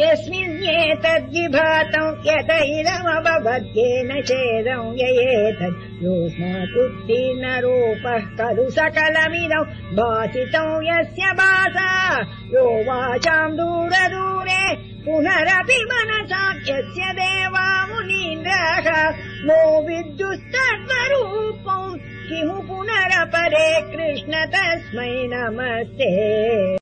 यस्मिन्नेतद्विभातौ यतैरमवबध्येन भवत्येन ययेतद् योऽस्मादुत्तीर्णरूपः खलु सकलमिदौ भासितौ यस्य भासा यो वाचाम् दूरदूरे पुनरपि मनसा यस्य देवा मुनीन्द्रः मो विद्युस्तद्वरूपौ किमु पुनरपरे कृष्ण तस्मै नमस्ते।